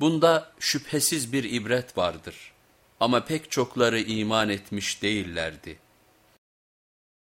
Bunda şüphesiz bir ibret vardır ama pek çokları iman etmiş değillerdi.